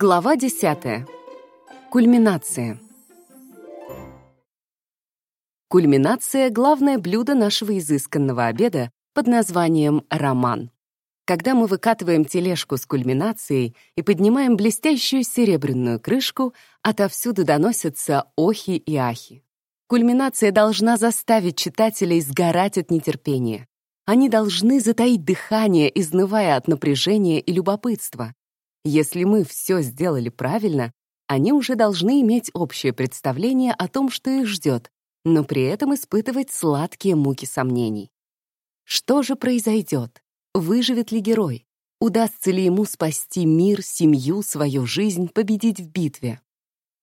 Глава 10. Кульминация. Кульминация — главное блюдо нашего изысканного обеда под названием «роман». Когда мы выкатываем тележку с кульминацией и поднимаем блестящую серебряную крышку, отовсюду доносятся охи и ахи. Кульминация должна заставить читателей сгорать от нетерпения. Они должны затаить дыхание, изнывая от напряжения и любопытства. Если мы все сделали правильно, они уже должны иметь общее представление о том, что их ждет, но при этом испытывать сладкие муки сомнений. Что же произойдет? Выживет ли герой? Удастся ли ему спасти мир, семью, свою жизнь, победить в битве?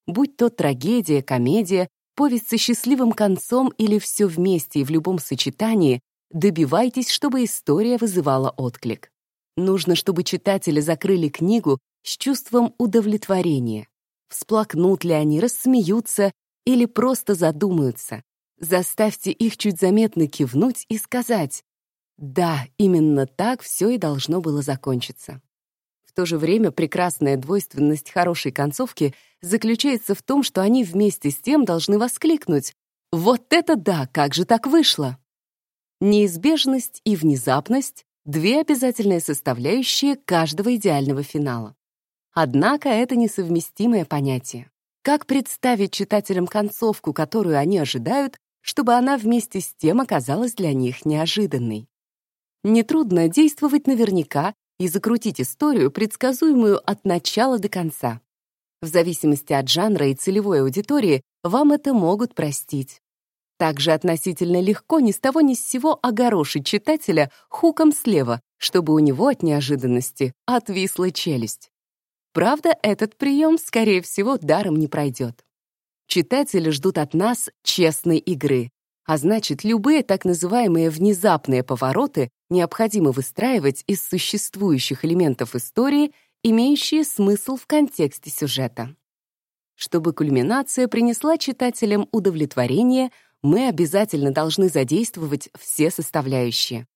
Будь то трагедия, комедия, повесть со счастливым концом или все вместе и в любом сочетании, добивайтесь, чтобы история вызывала отклик. Нужно, чтобы читатели закрыли книгу с чувством удовлетворения. Всплакнут ли они, рассмеются или просто задумаются. Заставьте их чуть заметно кивнуть и сказать «Да, именно так все и должно было закончиться». В то же время прекрасная двойственность хорошей концовки заключается в том, что они вместе с тем должны воскликнуть «Вот это да! Как же так вышло!» Неизбежность и внезапность — две обязательные составляющие каждого идеального финала. Однако это несовместимое понятие. Как представить читателям концовку, которую они ожидают, чтобы она вместе с тем оказалась для них неожиданной? Нетрудно действовать наверняка и закрутить историю, предсказуемую от начала до конца. В зависимости от жанра и целевой аудитории вам это могут простить. Также относительно легко ни с того ни с сего огорошить читателя хуком слева, чтобы у него от неожиданности отвисла челюсть. Правда, этот прием, скорее всего, даром не пройдет. Читатели ждут от нас честной игры, а значит, любые так называемые внезапные повороты необходимо выстраивать из существующих элементов истории, имеющие смысл в контексте сюжета. Чтобы кульминация принесла читателям удовлетворение, мы обязательно должны задействовать все составляющие.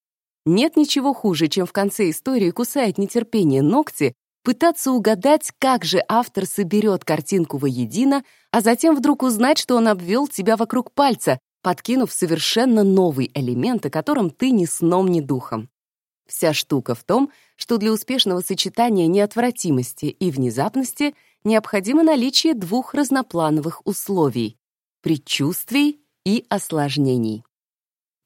Нет ничего хуже, чем в конце истории кусает нетерпение ногти пытаться угадать, как же автор соберет картинку воедино, а затем вдруг узнать, что он обвел тебя вокруг пальца, подкинув совершенно новый элемент, о котором ты ни сном, ни духом. Вся штука в том, что для успешного сочетания неотвратимости и внезапности необходимо наличие двух разноплановых условий — предчувствий и осложнений.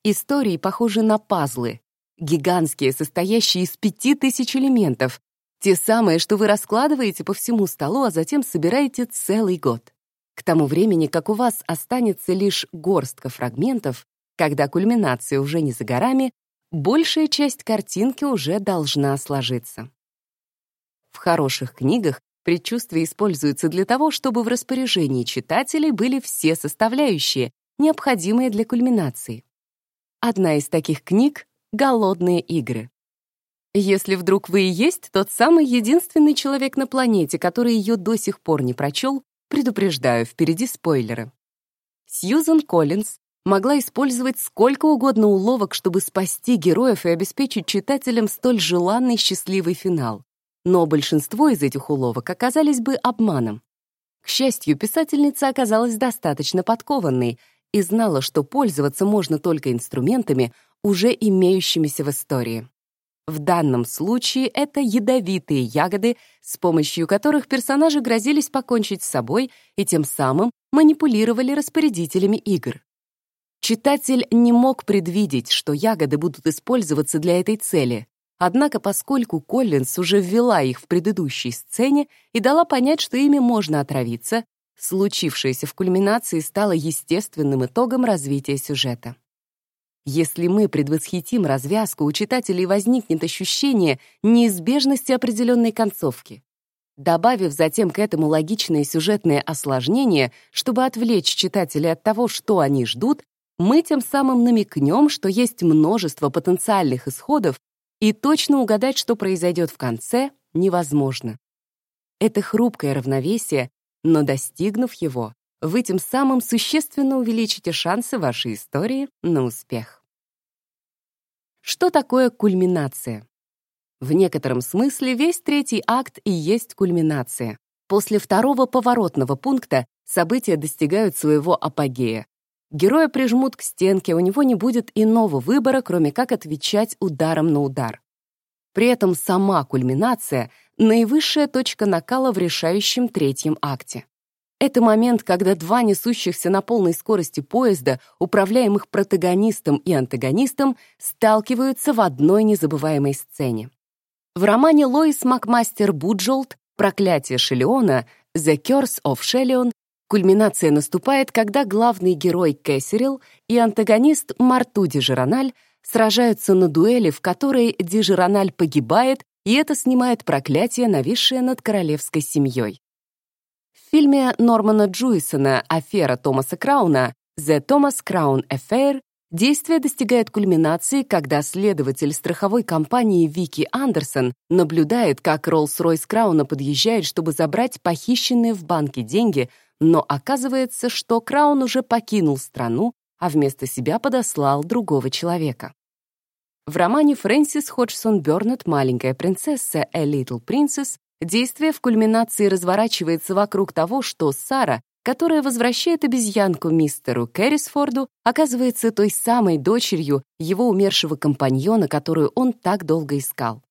Истории похожи на пазлы, гигантские, состоящие из пяти тысяч элементов, те самые, что вы раскладываете по всему столу, а затем собираете целый год. К тому времени, как у вас останется лишь горстка фрагментов, когда кульминация уже не за горами, большая часть картинки уже должна сложиться. В хороших книгах предчувствие используется для того, чтобы в распоряжении читателей были все составляющие, необходимые для кульминации. Одна из таких книг — «Голодные игры». Если вдруг вы и есть тот самый единственный человек на планете, который ее до сих пор не прочел, предупреждаю, впереди спойлеры. Сьюзан Коллинз могла использовать сколько угодно уловок, чтобы спасти героев и обеспечить читателям столь желанный счастливый финал. Но большинство из этих уловок оказались бы обманом. К счастью, писательница оказалась достаточно подкованной и знала, что пользоваться можно только инструментами, уже имеющимися в истории. В данном случае это ядовитые ягоды, с помощью которых персонажи грозились покончить с собой и тем самым манипулировали распорядителями игр. Читатель не мог предвидеть, что ягоды будут использоваться для этой цели, однако поскольку Коллинс уже ввела их в предыдущей сцене и дала понять, что ими можно отравиться, случившееся в кульминации стало естественным итогом развития сюжета. Если мы предвосхитим развязку, у читателей возникнет ощущение неизбежности определенной концовки. Добавив затем к этому логичные сюжетные осложнения, чтобы отвлечь читателей от того, что они ждут, мы тем самым намекнем, что есть множество потенциальных исходов, и точно угадать, что произойдет в конце, невозможно. Это хрупкое равновесие, но достигнув его, вы тем самым существенно увеличите шансы вашей истории на успех. Что такое кульминация? В некотором смысле весь третий акт и есть кульминация. После второго поворотного пункта события достигают своего апогея. Героя прижмут к стенке, у него не будет иного выбора, кроме как отвечать ударом на удар. При этом сама кульминация — наивысшая точка накала в решающем третьем акте. Это момент, когда два несущихся на полной скорости поезда, управляемых протагонистом и антагонистом, сталкиваются в одной незабываемой сцене. В романе Лоис Макмастер Буджолт «Проклятие Шелеона» «The Curse of Shelion» кульминация наступает, когда главный герой Кэссерил и антагонист Марту Дижерональ сражаются на дуэли, в которой Дижерональ погибает, и это снимает проклятие, нависшее над королевской семьей. В фильме Нормана Джуисона «Афера Томаса Крауна» «The Thomas Crown Affair» действие достигает кульминации, когда следователь страховой компании Вики Андерсон наблюдает, как Роллс-Ройс Крауна подъезжает, чтобы забрать похищенные в банке деньги, но оказывается, что Краун уже покинул страну, а вместо себя подослал другого человека. В романе Фрэнсис Ходжсон Бёрнетт «Маленькая принцесса» «A Little Princess» действие в кульминации разворачивается вокруг того, что Сара, которая возвращает обезьянку мистеру Кэррисфорду, оказывается той самой дочерью его умершего компаньона, которую он так долго искал.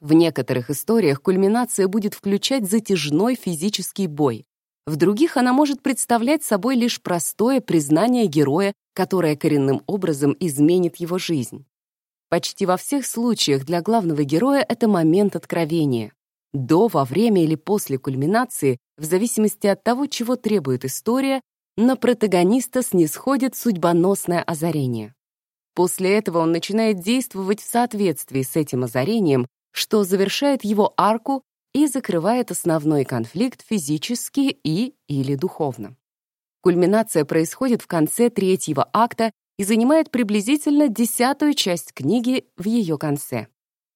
В некоторых историях кульминация будет включать затяжной физический бой. В других она может представлять собой лишь простое признание героя, которое коренным образом изменит его жизнь. Почти во всех случаях для главного героя это момент откровения. До, во время или после кульминации, в зависимости от того, чего требует история, на протагониста снисходит судьбоносное озарение. После этого он начинает действовать в соответствии с этим озарением, что завершает его арку и закрывает основной конфликт физически и или духовно. Кульминация происходит в конце третьего акта и занимает приблизительно десятую часть книги в ее конце.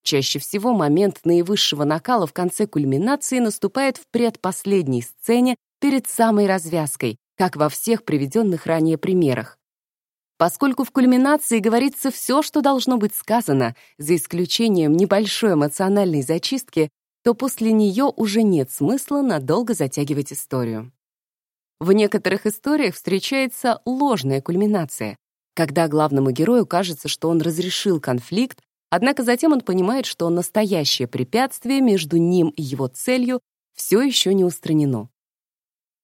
Чаще всего момент наивысшего накала в конце кульминации наступает в предпоследней сцене перед самой развязкой, как во всех приведенных ранее примерах. Поскольку в кульминации говорится все, что должно быть сказано, за исключением небольшой эмоциональной зачистки, то после нее уже нет смысла надолго затягивать историю. В некоторых историях встречается ложная кульминация, когда главному герою кажется, что он разрешил конфликт, однако затем он понимает, что настоящее препятствие между ним и его целью все еще не устранено.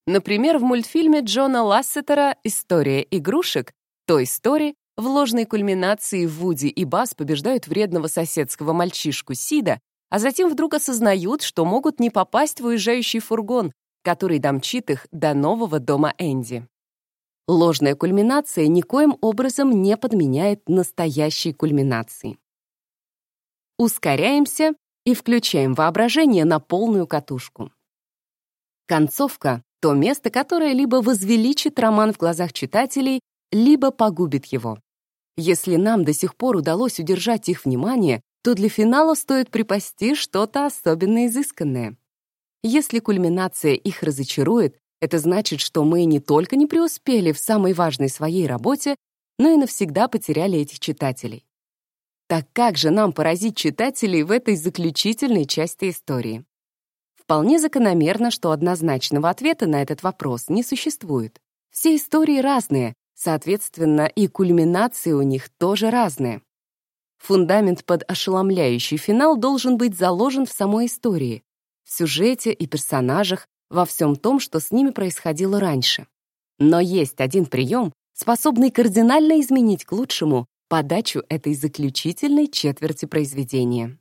Например, в мультфильме Джона Лассетера «История игрушек» той истории в ложной кульминации Вуди и Бас побеждают вредного соседского мальчишку Сида, а затем вдруг осознают, что могут не попасть в уезжающий фургон, который домчит их до нового дома Энди. Ложная кульминация никоим образом не подменяет настоящей кульминации. Ускоряемся и включаем воображение на полную катушку. Концовка — то место, которое либо возвеличит роман в глазах читателей, либо погубит его. Если нам до сих пор удалось удержать их внимание, то для финала стоит припасти что-то особенно изысканное. Если кульминация их разочарует, это значит, что мы не только не преуспели в самой важной своей работе, но и навсегда потеряли этих читателей. Так как же нам поразить читателей в этой заключительной части истории? Вполне закономерно, что однозначного ответа на этот вопрос не существует. Все истории разные, соответственно, и кульминации у них тоже разные. Фундамент под ошеломляющий финал должен быть заложен в самой истории, в сюжете и персонажах, во всем том, что с ними происходило раньше. Но есть один прием, способный кардинально изменить к лучшему подачу этой заключительной четверти произведения.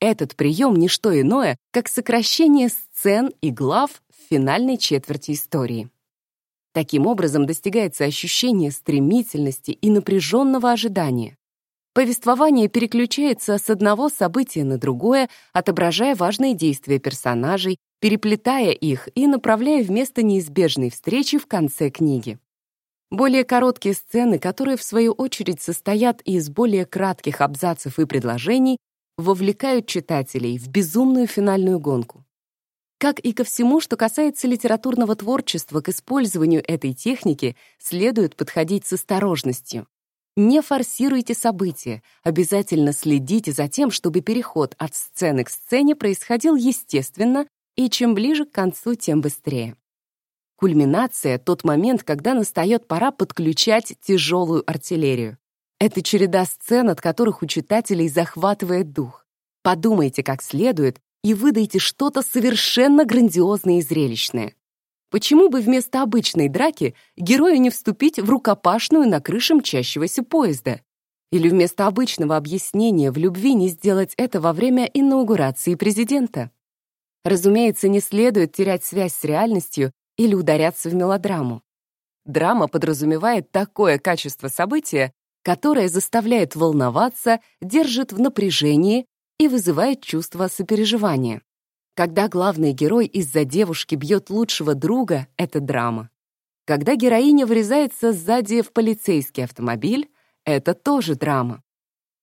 Этот прием — не что иное, как сокращение сцен и глав в финальной четверти истории. Таким образом достигается ощущение стремительности и напряженного ожидания. Повествование переключается с одного события на другое, отображая важные действия персонажей, переплетая их и направляя вместо неизбежной встречи в конце книги. Более короткие сцены, которые в свою очередь состоят из более кратких абзацев и предложений, вовлекают читателей в безумную финальную гонку. Как и ко всему, что касается литературного творчества, к использованию этой техники следует подходить с осторожностью. Не форсируйте события, обязательно следите за тем, чтобы переход от сцены к сцене происходил естественно, и чем ближе к концу, тем быстрее. Кульминация — тот момент, когда настает пора подключать тяжелую артиллерию. Это череда сцен, от которых у читателей захватывает дух. Подумайте как следует и выдайте что-то совершенно грандиозное и зрелищное. Почему бы вместо обычной драки герою не вступить в рукопашную на крыше мчащегося поезда? Или вместо обычного объяснения в любви не сделать это во время инаугурации президента? Разумеется, не следует терять связь с реальностью или ударяться в мелодраму. Драма подразумевает такое качество события, которое заставляет волноваться, держит в напряжении и вызывает чувство сопереживания. Когда главный герой из-за девушки бьет лучшего друга, это драма. Когда героиня врезается сзади в полицейский автомобиль, это тоже драма.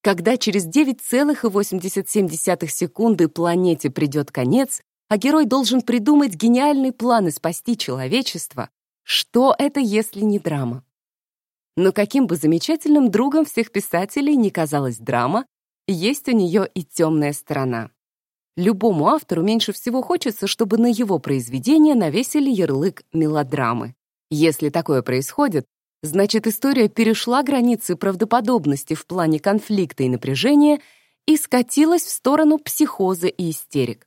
Когда через 9,87 секунды планете придет конец, а герой должен придумать гениальный план и спасти человечество, что это, если не драма? Но каким бы замечательным другом всех писателей ни казалась драма, есть у нее и темная сторона. Любому автору меньше всего хочется, чтобы на его произведение навесили ярлык мелодрамы. Если такое происходит, значит, история перешла границы правдоподобности в плане конфликта и напряжения и скатилась в сторону психоза и истерик.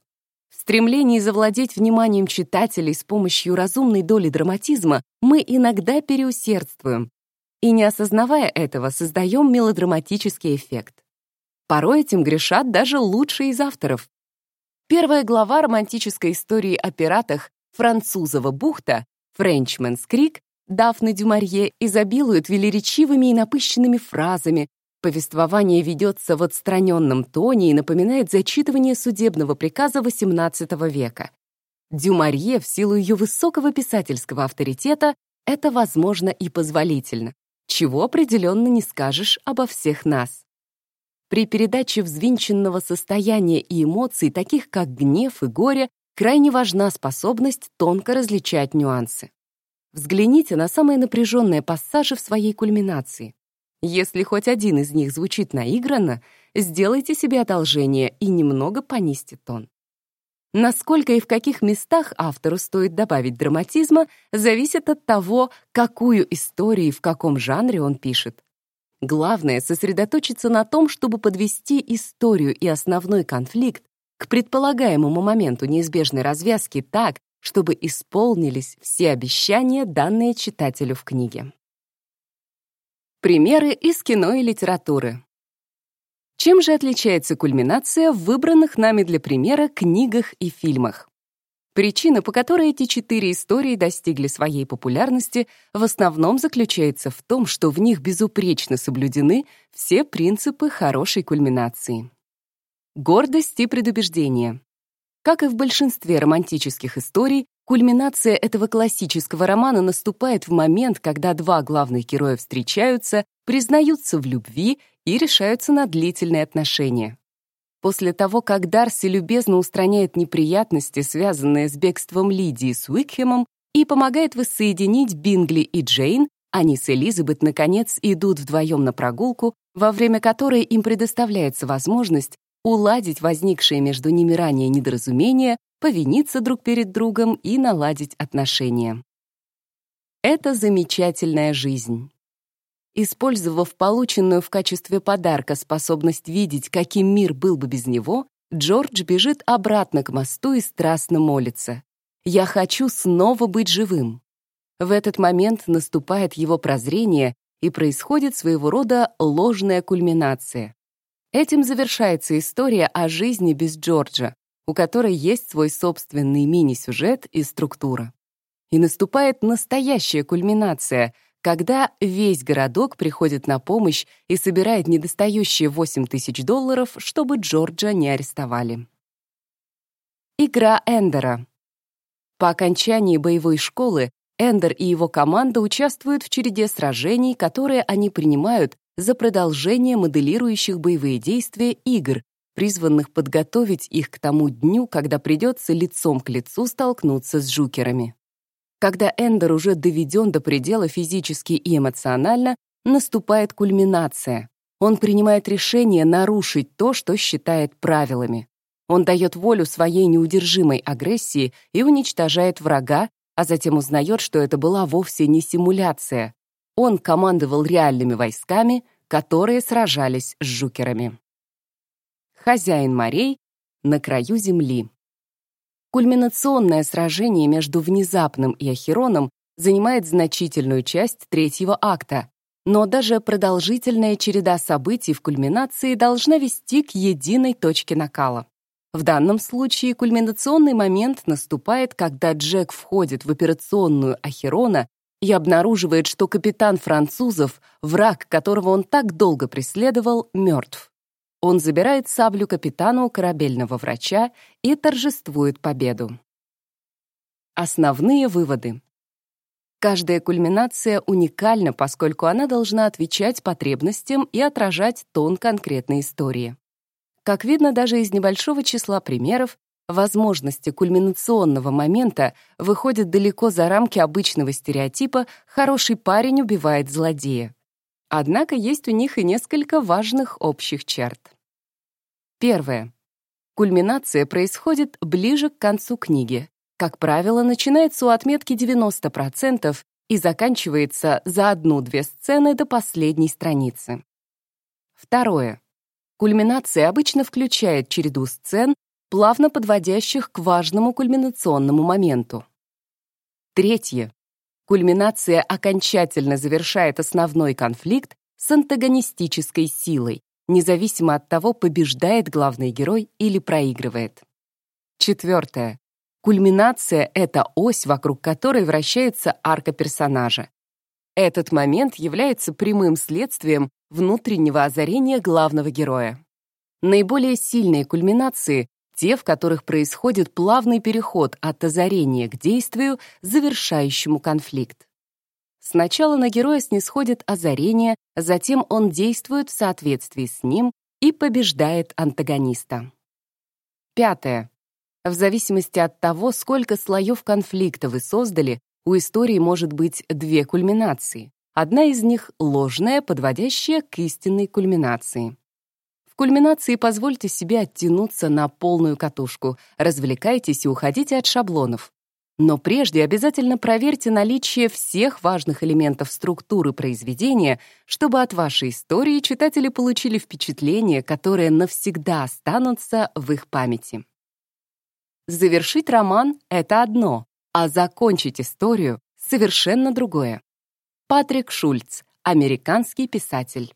В стремлении завладеть вниманием читателей с помощью разумной доли драматизма мы иногда переусердствуем и, не осознавая этого, создаем мелодраматический эффект. Порой этим грешат даже лучшие из авторов. Первая глава романтической истории о пиратах «Французова бухта» «Френчменс Крик» Дафны Дюмарье изобилует велеречивыми и напыщенными фразами, повествование ведется в отстраненном тоне и напоминает зачитывание судебного приказа XVIII века. Дюмарье, в силу ее высокого писательского авторитета, это возможно и позволительно, чего определенно не скажешь обо всех нас. При передаче взвинченного состояния и эмоций, таких как гнев и горе, крайне важна способность тонко различать нюансы. Взгляните на самые напряженные пассажи в своей кульминации. Если хоть один из них звучит наигранно, сделайте себе одолжение и немного понизьте тон. Насколько и в каких местах автору стоит добавить драматизма, зависит от того, какую историю и в каком жанре он пишет. Главное — сосредоточиться на том, чтобы подвести историю и основной конфликт к предполагаемому моменту неизбежной развязки так, чтобы исполнились все обещания, данные читателю в книге. Примеры из кино и литературы. Чем же отличается кульминация в выбранных нами для примера книгах и фильмах? Причина, по которой эти четыре истории достигли своей популярности, в основном заключается в том, что в них безупречно соблюдены все принципы хорошей кульминации. Гордость и предубеждение. Как и в большинстве романтических историй, кульминация этого классического романа наступает в момент, когда два главных героя встречаются, признаются в любви и решаются на длительные отношения. После того, как Дарси любезно устраняет неприятности, связанные с бегством Лидии с Уикхемом, и помогает воссоединить Бингли и Джейн, они с Элизабет, наконец, идут вдвоем на прогулку, во время которой им предоставляется возможность уладить возникшие между ними ранее недоразумения, повиниться друг перед другом и наладить отношения. Это замечательная жизнь. Использовав полученную в качестве подарка способность видеть, каким мир был бы без него, Джордж бежит обратно к мосту и страстно молится. «Я хочу снова быть живым». В этот момент наступает его прозрение и происходит своего рода ложная кульминация. Этим завершается история о жизни без Джорджа, у которой есть свой собственный мини-сюжет и структура. И наступает настоящая кульминация — когда весь городок приходит на помощь и собирает недостающие 8 тысяч долларов, чтобы Джорджа не арестовали. Игра Эндера. По окончании боевой школы Эндер и его команда участвуют в череде сражений, которые они принимают за продолжение моделирующих боевые действия игр, призванных подготовить их к тому дню, когда придется лицом к лицу столкнуться с жукерами. Когда Эндер уже доведен до предела физически и эмоционально, наступает кульминация. Он принимает решение нарушить то, что считает правилами. Он дает волю своей неудержимой агрессии и уничтожает врага, а затем узнает, что это была вовсе не симуляция. Он командовал реальными войсками, которые сражались с жукерами. Хозяин морей на краю земли. Кульминационное сражение между Внезапным и Ахероном занимает значительную часть третьего акта, но даже продолжительная череда событий в кульминации должна вести к единой точке накала. В данном случае кульминационный момент наступает, когда Джек входит в операционную Ахерона и обнаруживает, что капитан французов, враг, которого он так долго преследовал, мертв. Он забирает саблю капитану корабельного врача и торжествует победу. Основные выводы. Каждая кульминация уникальна, поскольку она должна отвечать потребностям и отражать тон конкретной истории. Как видно даже из небольшого числа примеров, возможности кульминационного момента выходят далеко за рамки обычного стереотипа «хороший парень убивает злодея». Однако есть у них и несколько важных общих черт. Первое. Кульминация происходит ближе к концу книги. Как правило, начинается у отметки 90% и заканчивается за одну-две сцены до последней страницы. Второе. Кульминация обычно включает череду сцен, плавно подводящих к важному кульминационному моменту. Третье. Кульминация окончательно завершает основной конфликт с антагонистической силой, независимо от того, побеждает главный герой или проигрывает. Четвертое. Кульминация — это ось, вокруг которой вращается арка персонажа. Этот момент является прямым следствием внутреннего озарения главного героя. Наиболее сильные кульминации те, в которых происходит плавный переход от озарения к действию, завершающему конфликт. Сначала на героя снисходит озарение, затем он действует в соответствии с ним и побеждает антагониста. Пятое. В зависимости от того, сколько слоев конфликта вы создали, у истории может быть две кульминации. Одна из них — ложная, подводящая к истинной кульминации. Кульминации позвольте себе оттянуться на полную катушку, развлекайтесь и уходите от шаблонов. Но прежде обязательно проверьте наличие всех важных элементов структуры произведения, чтобы от вашей истории читатели получили впечатления, которые навсегда останутся в их памяти. Завершить роман — это одно, а закончить историю — совершенно другое. Патрик Шульц, американский писатель.